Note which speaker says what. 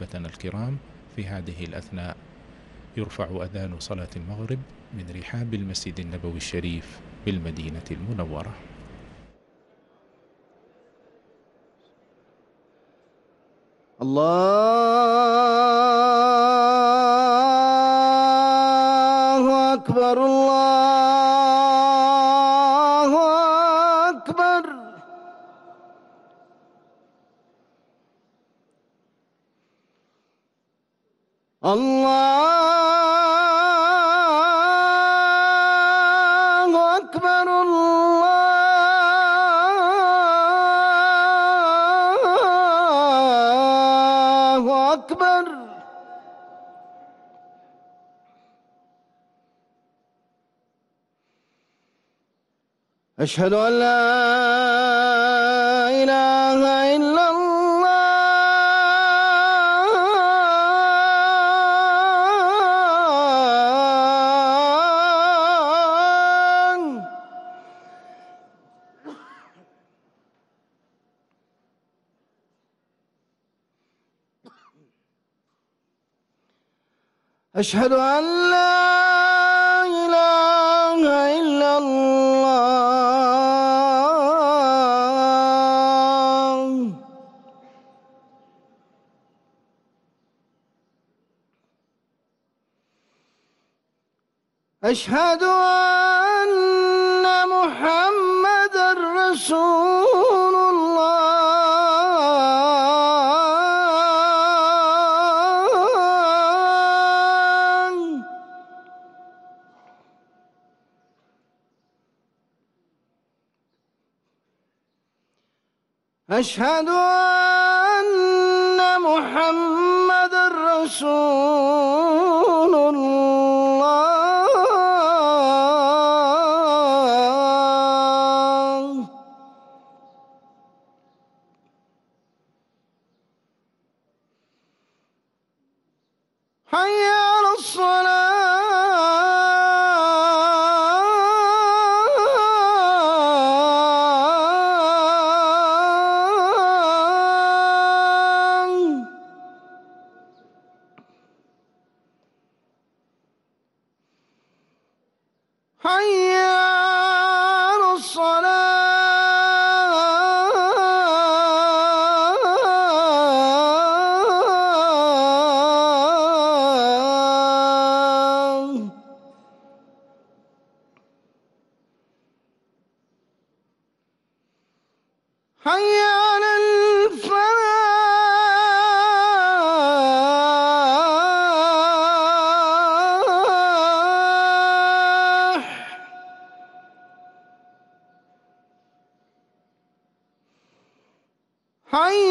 Speaker 1: أحبتنا الكرام في هذه الأثناء. يرفع أذان صلاة المغرب من رحاب المسجد النبوي الشريف بالمدينة المنورة.
Speaker 2: الله أكبر الله الله أكبر الله أكبر أشهد أن أشهد أن لا إله إلا الله. أشهد أن محمد رسول أشهد أن محمد رسول الله. حي على الصلاة حي الصلاة حي